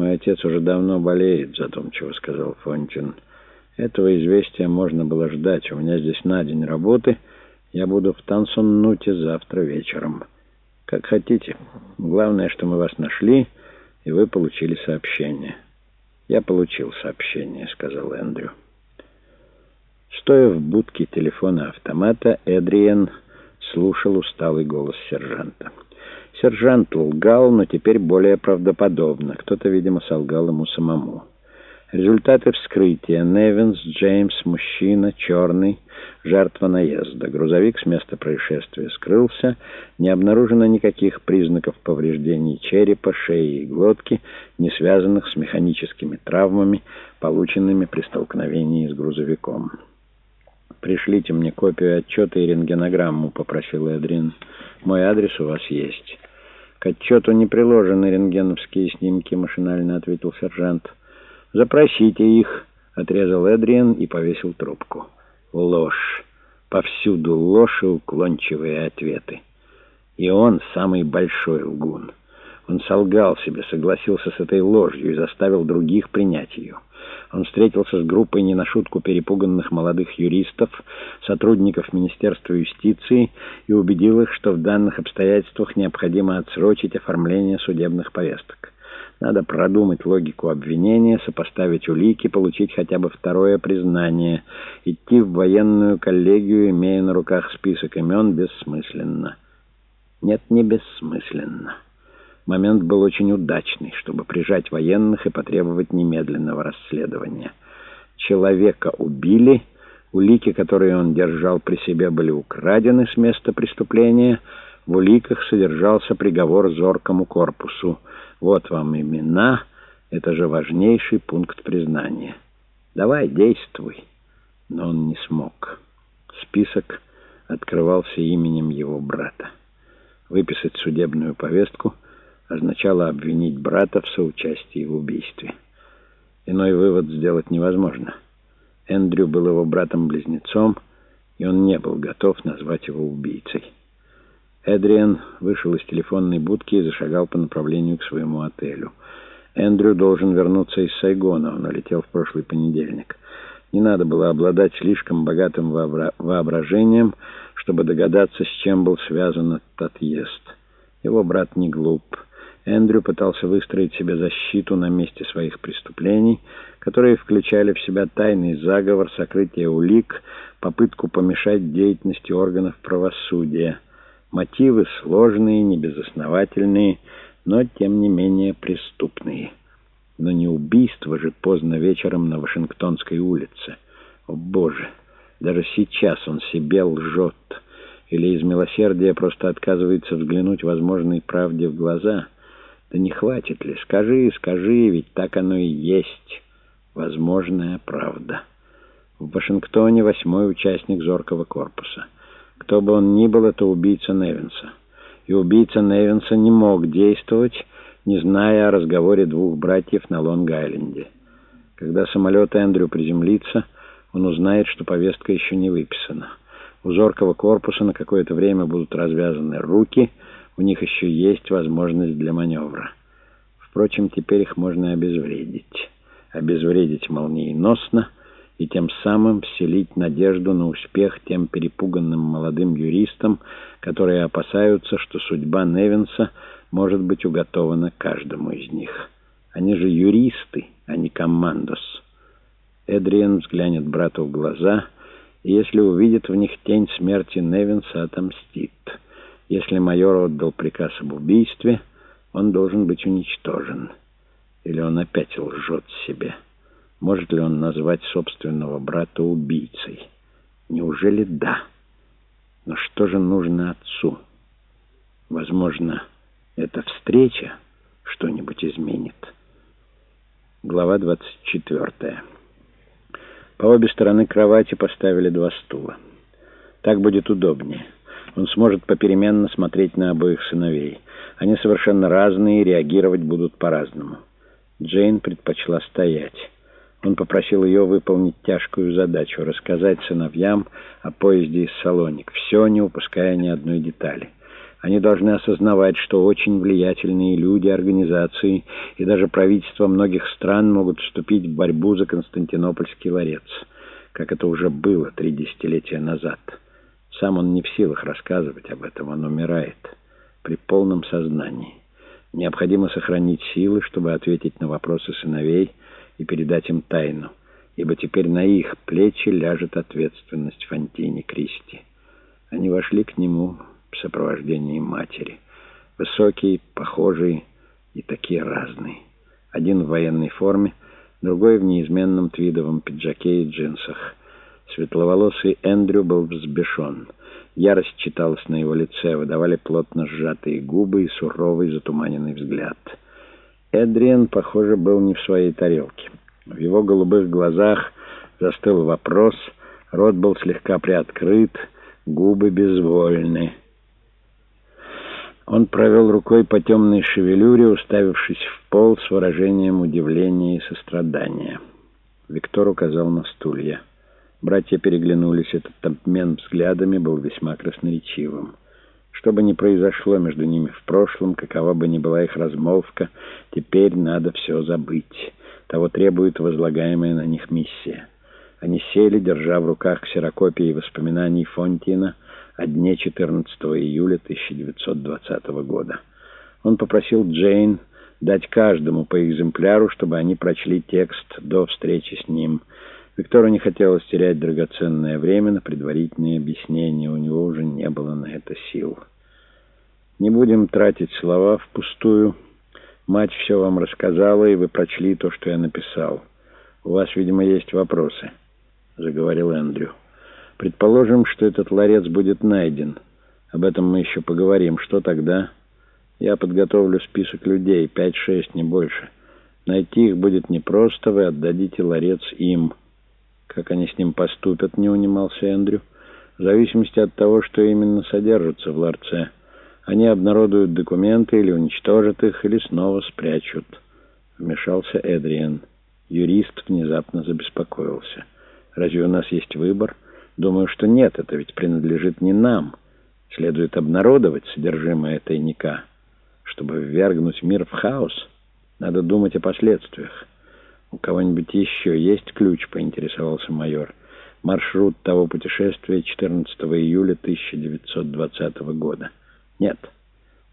«Мой отец уже давно болеет», — задумчиво сказал Фонтин. «Этого известия можно было ждать. У меня здесь на день работы. Я буду в Тансоннуте завтра вечером. Как хотите. Главное, что мы вас нашли, и вы получили сообщение». «Я получил сообщение», — сказал Эндрю. Стоя в будке телефона автомата, Эдриен слушал усталый голос сержанта. Сержант лгал, но теперь более правдоподобно. Кто-то, видимо, солгал ему самому. Результаты вскрытия. Невинс, Джеймс, мужчина, черный, жертва наезда. Грузовик с места происшествия скрылся. Не обнаружено никаких признаков повреждений черепа, шеи и глотки, не связанных с механическими травмами, полученными при столкновении с грузовиком. «Пришлите мне копию отчета и рентгенограмму», — попросил Эдрин. «Мой адрес у вас есть». «К отчету не приложены рентгеновские снимки», — машинально ответил сержант. «Запросите их», — отрезал Эдриан и повесил трубку. «Ложь. Повсюду ложь и уклончивые ответы. И он самый большой лгун». Он солгал себе, согласился с этой ложью и заставил других принять ее. Он встретился с группой не на шутку перепуганных молодых юристов, сотрудников Министерства юстиции и убедил их, что в данных обстоятельствах необходимо отсрочить оформление судебных повесток. Надо продумать логику обвинения, сопоставить улики, получить хотя бы второе признание. Идти в военную коллегию, имея на руках список имен, бессмысленно. Нет, не бессмысленно. Момент был очень удачный, чтобы прижать военных и потребовать немедленного расследования. Человека убили, улики, которые он держал при себе, были украдены с места преступления, в уликах содержался приговор зоркому корпусу. Вот вам имена, это же важнейший пункт признания. Давай, действуй. Но он не смог. Список открывался именем его брата. Выписать судебную повестку — означало обвинить брата в соучастии в убийстве. Иной вывод сделать невозможно. Эндрю был его братом-близнецом, и он не был готов назвать его убийцей. Эдриан вышел из телефонной будки и зашагал по направлению к своему отелю. Эндрю должен вернуться из Сайгона, он улетел в прошлый понедельник. Не надо было обладать слишком богатым воображением, чтобы догадаться, с чем был связан этот отъезд. Его брат не глуп. Эндрю пытался выстроить себе защиту на месте своих преступлений, которые включали в себя тайный заговор, сокрытие улик, попытку помешать деятельности органов правосудия. Мотивы сложные, небезосновательные, но, тем не менее, преступные. Но не убийство же поздно вечером на Вашингтонской улице. О, Боже! Даже сейчас он себе лжет. Или из милосердия просто отказывается взглянуть возможной правде в глаза — да не хватит ли? Скажи, скажи, ведь так оно и есть. Возможная правда. В Вашингтоне восьмой участник зоркого корпуса. Кто бы он ни был, это убийца Невинса. И убийца Невинса не мог действовать, не зная о разговоре двух братьев на Лонг-Айленде. Когда самолет Эндрю приземлится, он узнает, что повестка еще не выписана. У зоркого корпуса на какое-то время будут развязаны руки — у них еще есть возможность для маневра. Впрочем, теперь их можно обезвредить. Обезвредить молниеносно и тем самым вселить надежду на успех тем перепуганным молодым юристам, которые опасаются, что судьба Невинса может быть уготована каждому из них. Они же юристы, а не командос. Эдриан взглянет брату в глаза, и если увидит в них тень смерти Невинса, отомстит. Если майор отдал приказ об убийстве, он должен быть уничтожен. Или он опять лжет себе. Может ли он назвать собственного брата убийцей? Неужели да? Но что же нужно отцу? Возможно, эта встреча что-нибудь изменит. Глава 24. По обе стороны кровати поставили два стула. Так будет удобнее. Он сможет попеременно смотреть на обоих сыновей. Они совершенно разные и реагировать будут по-разному. Джейн предпочла стоять. Он попросил ее выполнить тяжкую задачу — рассказать сыновьям о поезде из Салоник, все не упуская ни одной детали. Они должны осознавать, что очень влиятельные люди, организации и даже правительства многих стран могут вступить в борьбу за Константинопольский ларец, как это уже было три десятилетия назад. Сам он не в силах рассказывать об этом, он умирает при полном сознании. Необходимо сохранить силы, чтобы ответить на вопросы сыновей и передать им тайну, ибо теперь на их плечи ляжет ответственность Фонтини Кристи. Они вошли к нему в сопровождении матери. Высокие, похожие и такие разные. Один в военной форме, другой в неизменном твидовом пиджаке и джинсах. Светловолосый Эндрю был взбешен. Ярость читалась на его лице, выдавали плотно сжатые губы и суровый затуманенный взгляд. Эдриан, похоже, был не в своей тарелке. В его голубых глазах застыл вопрос, рот был слегка приоткрыт, губы безвольны. Он провел рукой по темной шевелюре, уставившись в пол с выражением удивления и сострадания. Виктор указал на стулья. Братья переглянулись. Этот обмен взглядами был весьма красноречивым. Что бы ни произошло между ними в прошлом, какова бы ни была их размолвка, теперь надо все забыть. Того требует возлагаемая на них миссия. Они сели, держа в руках ксерокопии воспоминаний Фонтина о дне 14 июля 1920 года. Он попросил Джейн дать каждому по экземпляру, чтобы они прочли текст до встречи с ним. Виктору не хотелось терять драгоценное время на предварительные объяснения, у него уже не было на это сил. «Не будем тратить слова впустую. Мать все вам рассказала, и вы прочли то, что я написал. У вас, видимо, есть вопросы», — заговорил Эндрю. Предположим, что этот ларец будет найден. Об этом мы еще поговорим. Что тогда? Я подготовлю список людей, пять-шесть, не больше. Найти их будет непросто, вы отдадите ларец им. Как они с ним поступят, не унимался Эндрю. В зависимости от того, что именно содержится в ларце. Они обнародуют документы или уничтожат их, или снова спрячут. Вмешался Эдриан. Юрист внезапно забеспокоился. Разве у нас есть выбор? Думаю, что нет, это ведь принадлежит не нам. Следует обнародовать содержимое тайника. Чтобы ввергнуть мир в хаос, надо думать о последствиях. «У кого-нибудь еще есть ключ?» — поинтересовался майор. «Маршрут того путешествия 14 июля 1920 года». «Нет».